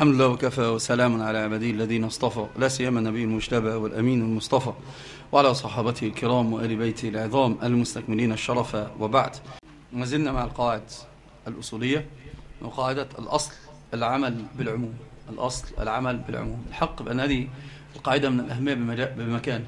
الحمد لله وكفى وسلام على عباده الذين اصطفى لا سيما النبي المجتبى والأمين المصطفى وعلى صحابته الكرام وآل بيته العظام المستكملين الشرف وبعد. ما زلنا مع القواعد الأصولية وقاعدة الأصل العمل بالعموم الأصل العمل بالعموم. الحق بأن هذه القاعدة من الأهمية بمكان.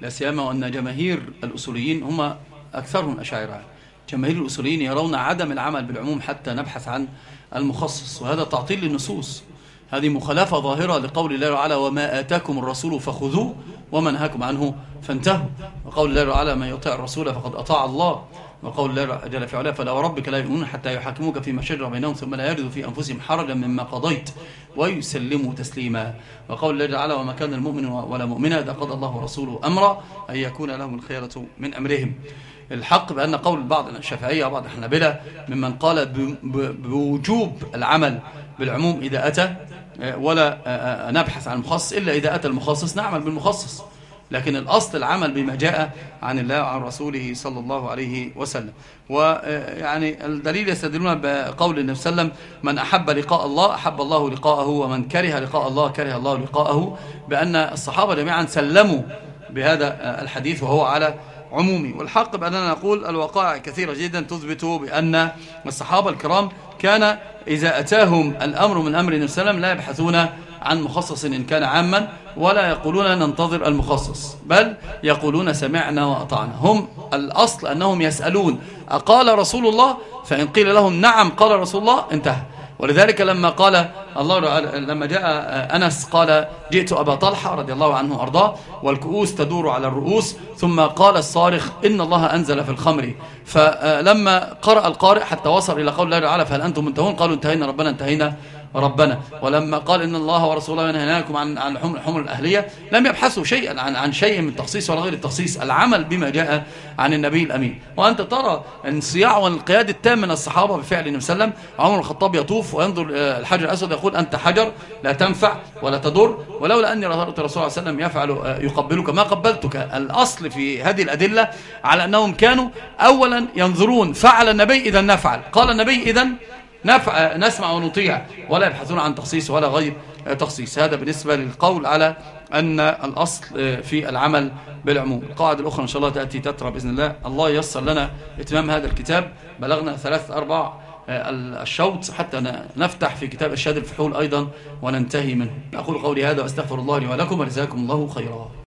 لا سيما وأن جماهير الأصوليين هم أكثرهم أشاعرة. جماهير الأصوليين يرون عدم العمل بالعموم حتى نبحث عن المخصص وهذا تعطيل للنصوص. هذه مخالفة ظاهرة لقول الله تعالى وما آتاكم الرسول فخذوه وما نهاكم عنه فانتهوا. وقول الله تعالى من يطيع الرسول فقد أطاع الله. وقول الله جل في علاه فلا وربك لا يؤمنون حتى يحاكموك فيما شجر بينهم ثم لا يجدوا في أنفسهم حرجا مما قضيت. ويسلموا تسليما. وقول الله تعالى وما كان المؤمن ولا مؤمنة إذا قضى الله ورسوله أمرا أن يكون لهم الخيرة من أمرهم. الحق بأن قول بعض الشافعية وبعض الحنابلة ممن قال بوجوب العمل بالعموم إذا أتى ولا نبحث عن المخصص إلا إذا أتى المخصص نعمل بالمخصص. لكن الأصل العمل بما جاء عن الله وعن رسوله صلى الله عليه وسلم. ويعني الدليل يستدلون بقول النبي صلى الله عليه وسلم من أحب لقاء الله أحب الله لقاءه ومن كره لقاء الله كره الله لقاءه. بأن الصحابة جميعا سلموا بهذا الحديث وهو على عمومي. والحق بأننا نقول الوقائع كثيرة جدا تثبت بأن الصحابة الكرام كان إذا أتاهم الأمر من أمر النبي وسلم لا يبحثون عن مخصص إن كان عاما ولا يقولون ننتظر المخصص بل يقولون سمعنا وأطعنا. هم الأصل أنهم يسألون أقال رسول الله؟ فإن قيل لهم نعم قال رسول الله انتهى. ولذلك لما قال الله لما جاء أنس قال جئت أبا طلحة رضي الله عنه أرضاه والكؤوس تدور على الرؤوس ثم قال الصارخ إن الله أنزل في الخمر. فلما قرأ القارئ حتى وصل إلى قول الله تعالى فهل أنتم منتهون؟ قالوا انتهينا ربنا انتهينا. ربنا. ولما قال إن الله ورسوله ينهاكم عن عن الحمر الأهلية لم يبحثوا شيئا عن عن شيء من التخصيص ولا غير التخصيص العمل بما جاء عن النبي الأمين. وأنت ترى انصياع والقياد التام من الصحابة بفعل النبي صلى الله عليه وسلم عمر الخطاب يطوف وينظر الحجر الأسود يقول أنت حجر لا تنفع ولا تضر ولولا أني رأيت الرسول عليه وسلم يفعل يقبلك ما قبلتك. الأصل في هذه الأدلة على أنهم كانوا أولا ينظرون فعل النبي إذا نفعل. قال النبي إذا نسمع ونطيع. ولا يبحثون عن تخصيص ولا غير تخصيص. هذا بالنسبة للقول على أن الأصل في العمل بالعموم. القاعدة الأخرى إن شاء الله تأتي تترى بإذن الله. الله يسر لنا اتمام هذا الكتاب. بلغنا ثلاث أربع الشوط. حتى نفتح في كتاب الشهاد الفحول أيضا وننتهي منه. أقول قولي هذا وأستغفر الله لي ولكم ولزاكم الله خيرا.